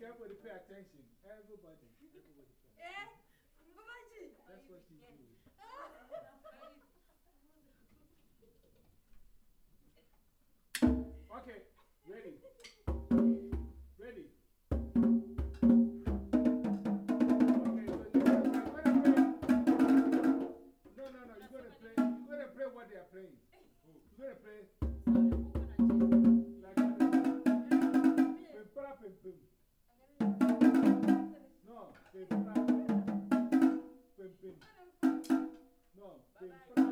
careful to pay attention. Pim, pim. Não, pim.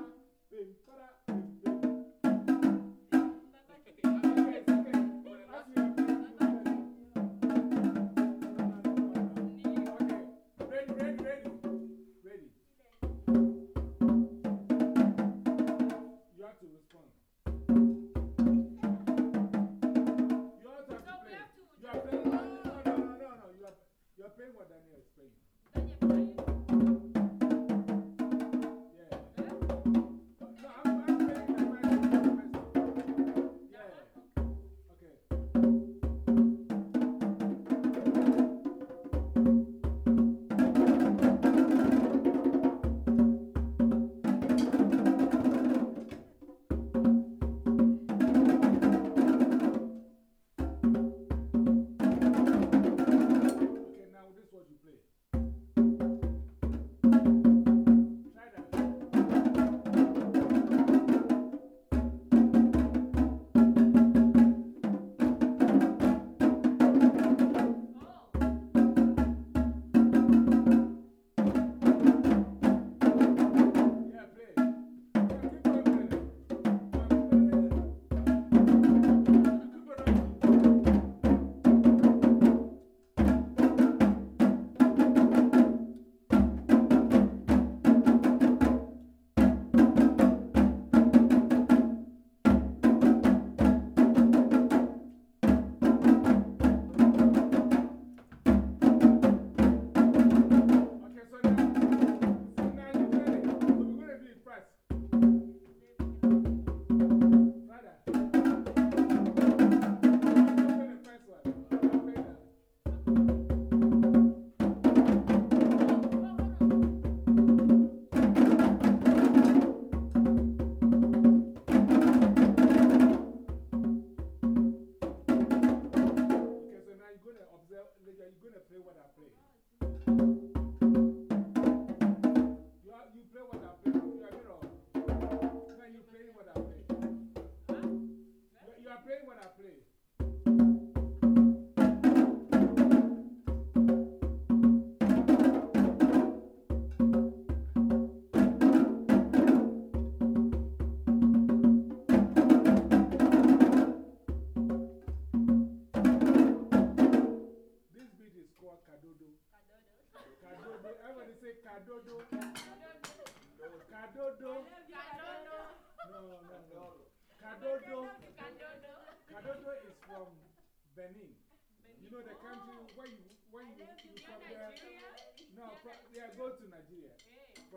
explain what Daniel explained.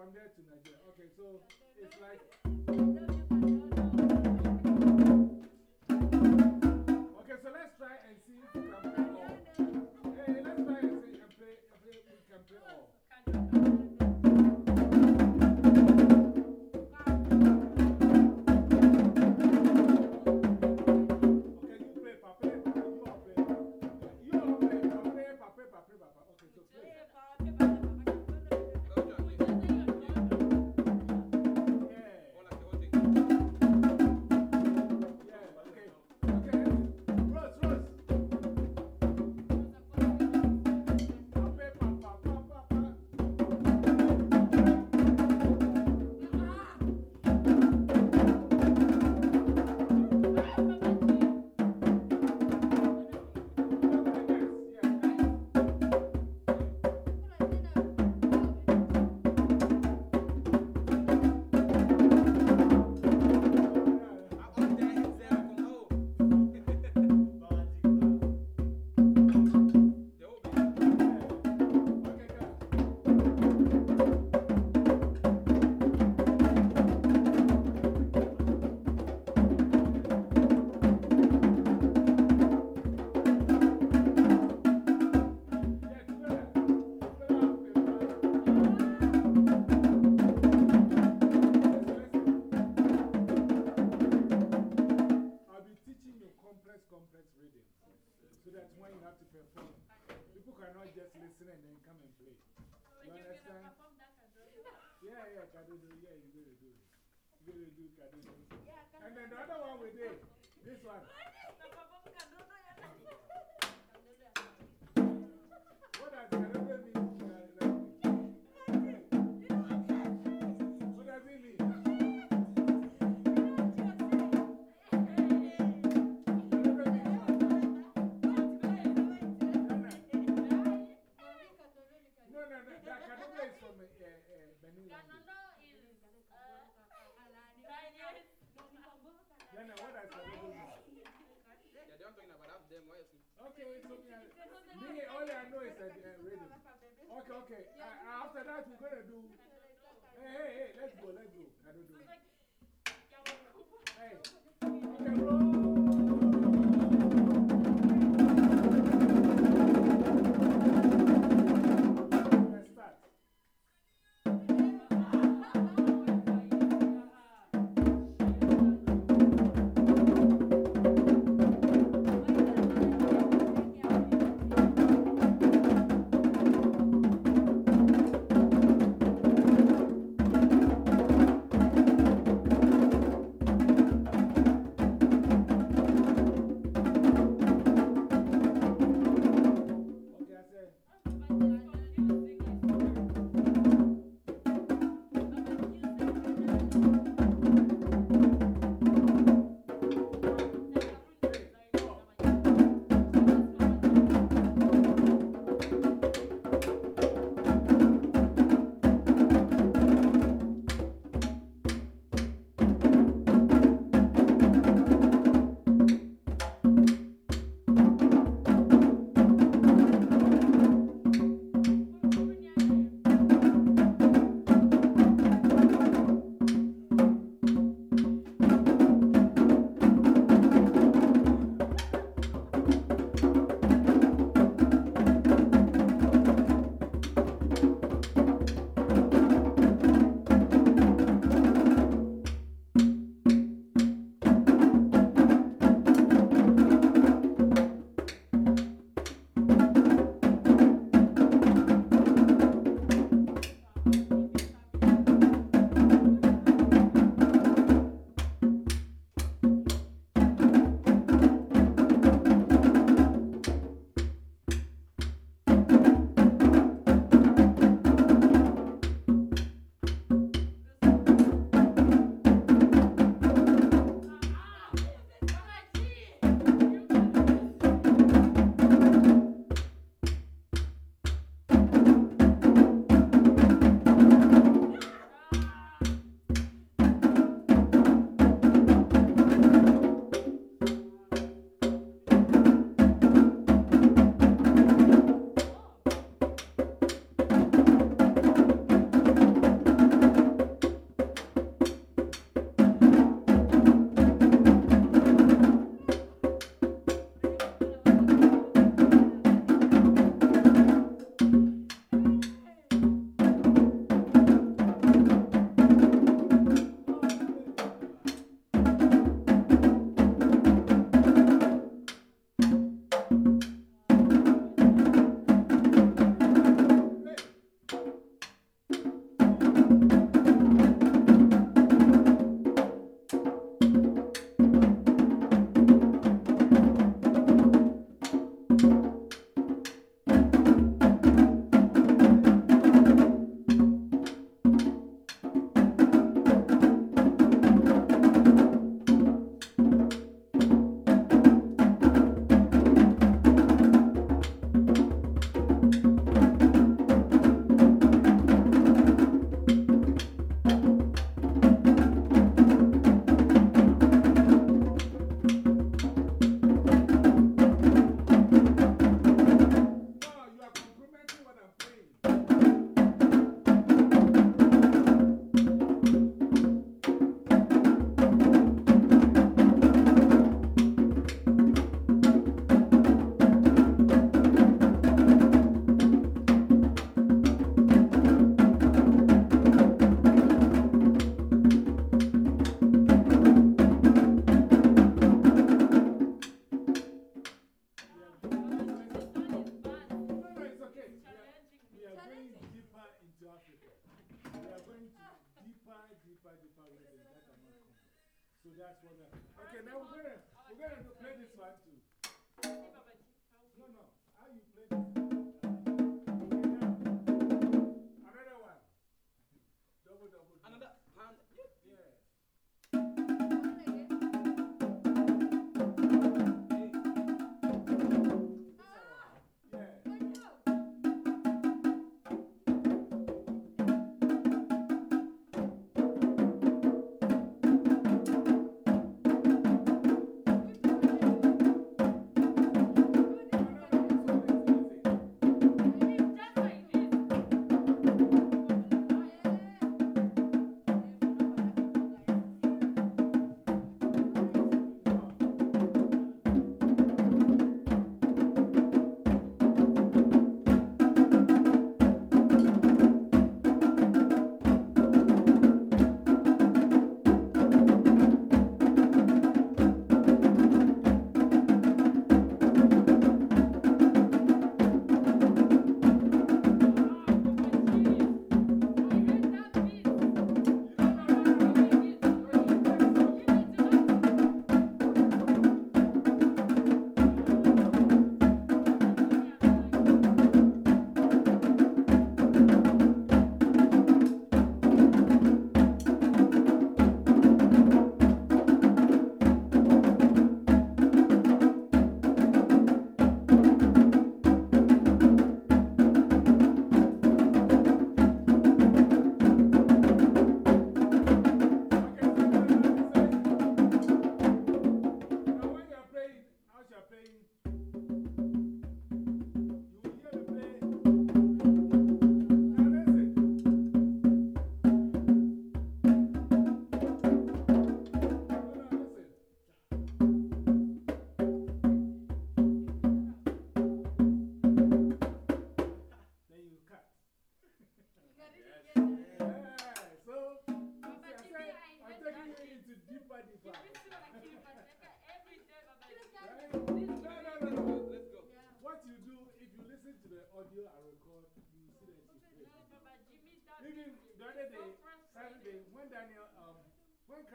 From there to Nigeria. Okay, so it's like.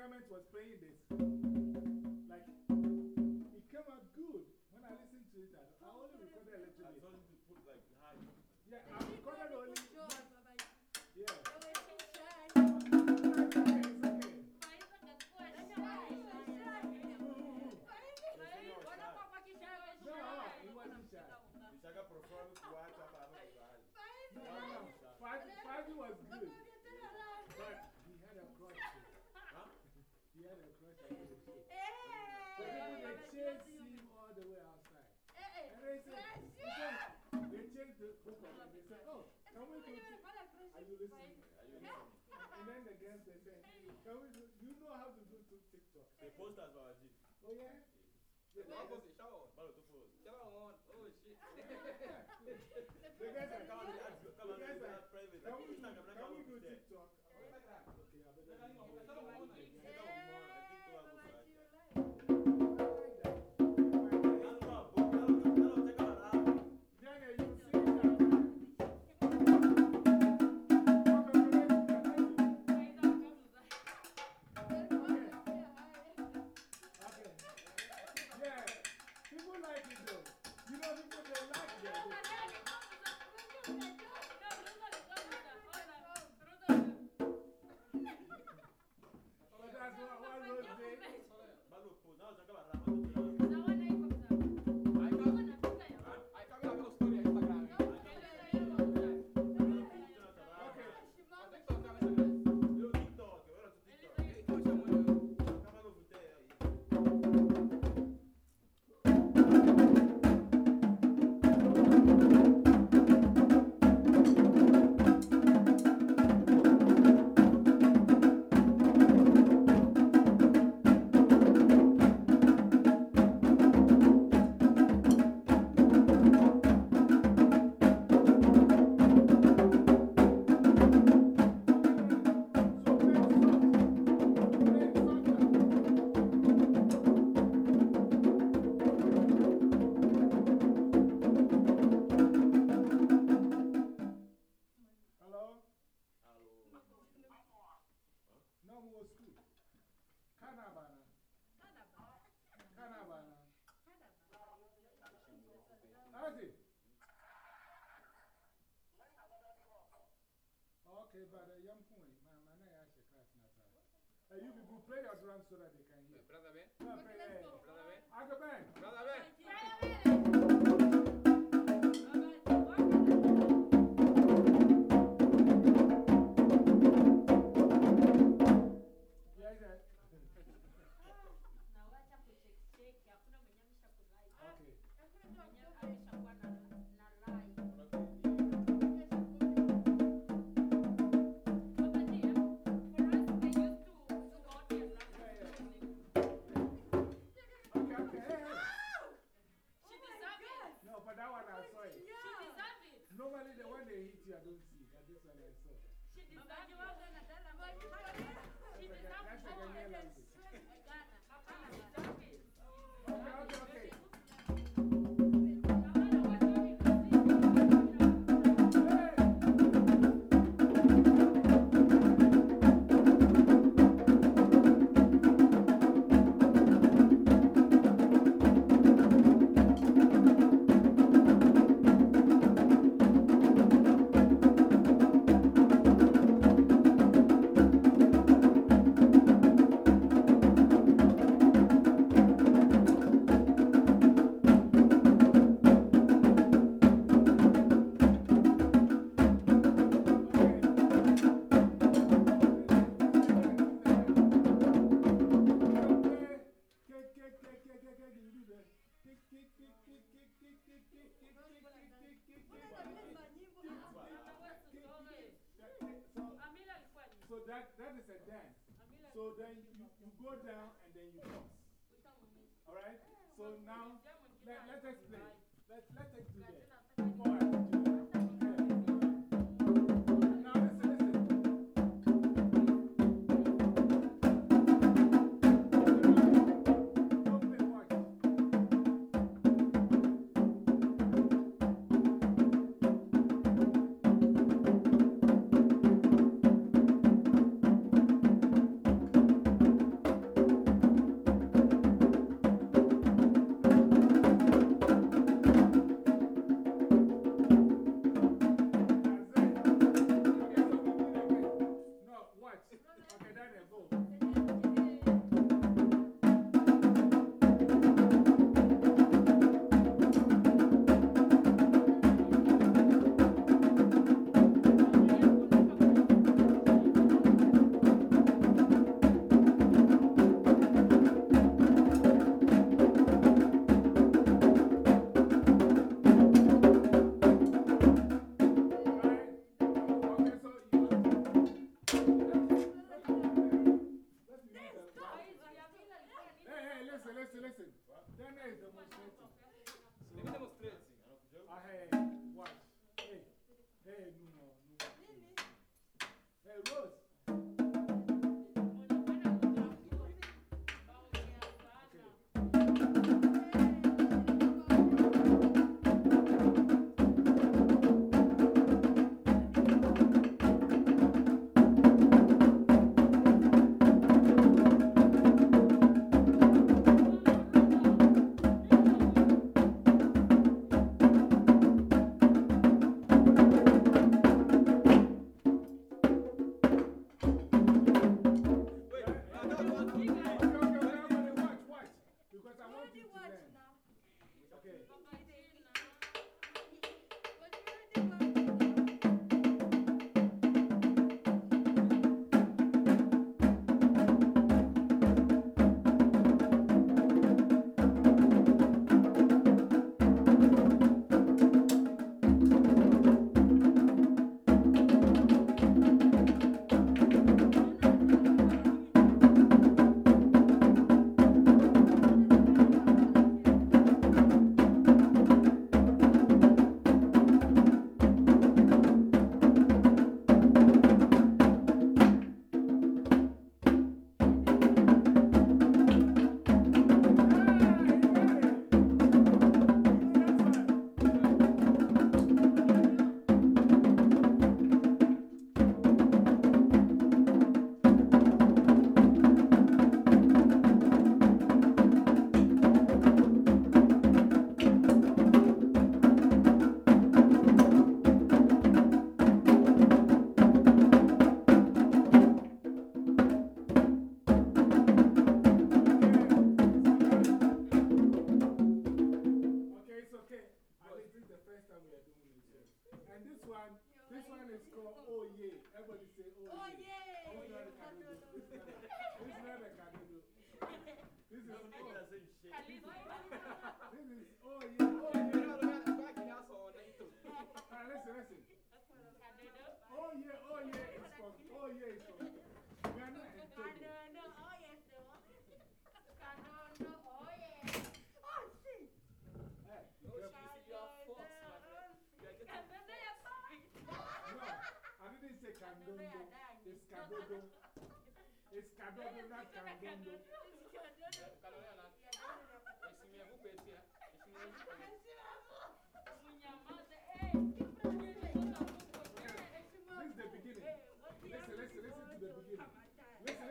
environment was playing this. Like, it came out good. When I listened to it, I, only recorded electronic. I told to put like high. Yeah, I, listening? Are you listening? And then the girls they say, Can we do, you know how to do to TikTok? They post as well, Oh, yeah? yeah. yeah. yeah. yeah. yeah. yeah. yeah. yeah. Oh shit. And you people play your so that they can hear. Brother Ben. Brother Ben. Uncle Ben. Brother Ben. Ah, okay. Bye-bye. So then you, you go down this is, oh, yeah. Oh, yeah. Back in house on Alright, listen, listen. Oh, yeah, oh, yeah. It's from, oh, yeah, it's from Ghana and Togo. Oh, yes, they were. Oh, yeah. Oh, shit. Hey, you are forced, my friend. I didn't say candondo. It's candondo. It's candondo, not candondo.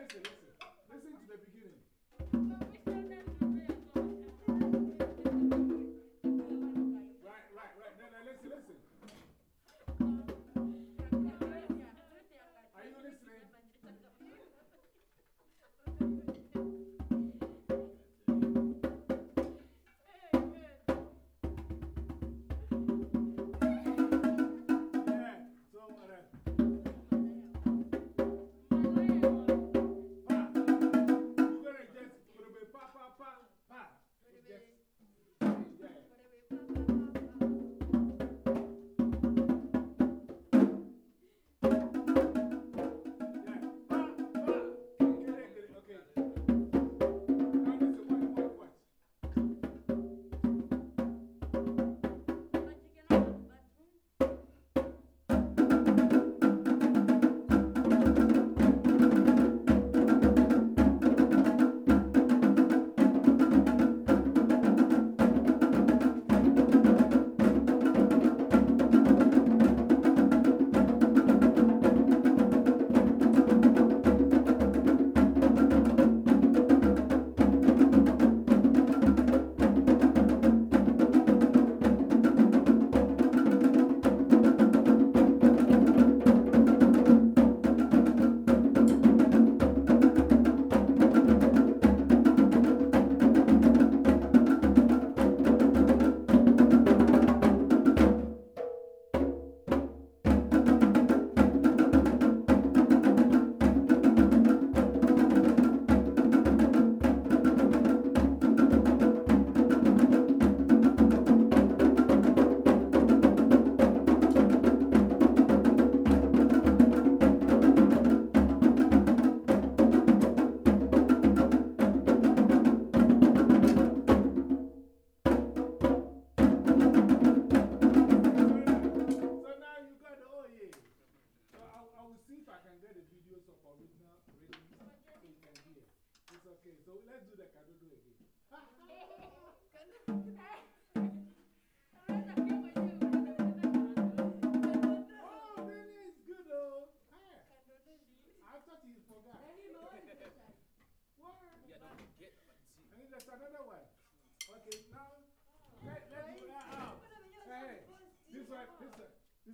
comparison.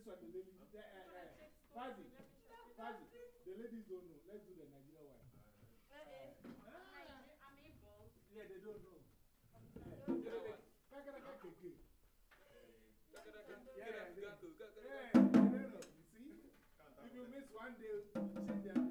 this one, the. Uh, uh, the ladies don't know. Let's do the Nigeria one. Uh, I'm able. Yeah, they don't know. Uh, yeah, yeah, yeah. You see? If you miss one day, you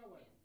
trabalho.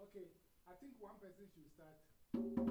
Okay, I think one person should start.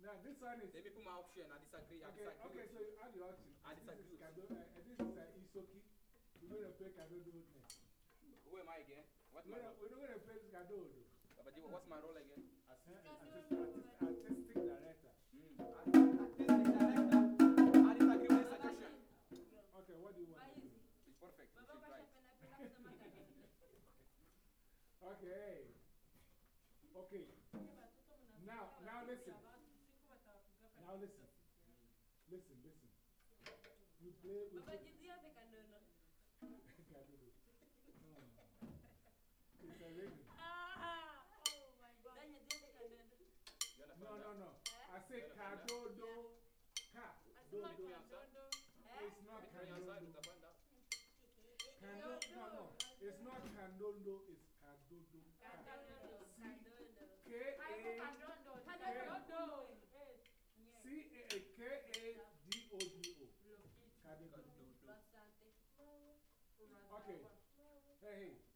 Now this one is. Let me put my option. I disagree. I okay, disagree. Okay, so you add your option. I this disagree. Is Kado, uh, this is uh, Isoki. We're going to play Kadodo next. Who am I again? What we're, my we're not going to play this Kadodo. Babaji, what's my role again? As artist, artistic, artistic director. Mm. Artistic director. I disagree with the suggestion. Okay, what do you want? It's perfect. You should Okay. Okay. Now, now listen. Now listen. Listen, listen. You play with. Hey.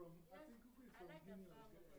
from, yes, I think who is I from like Guinea?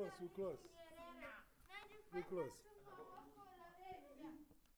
Close, we close. We're close.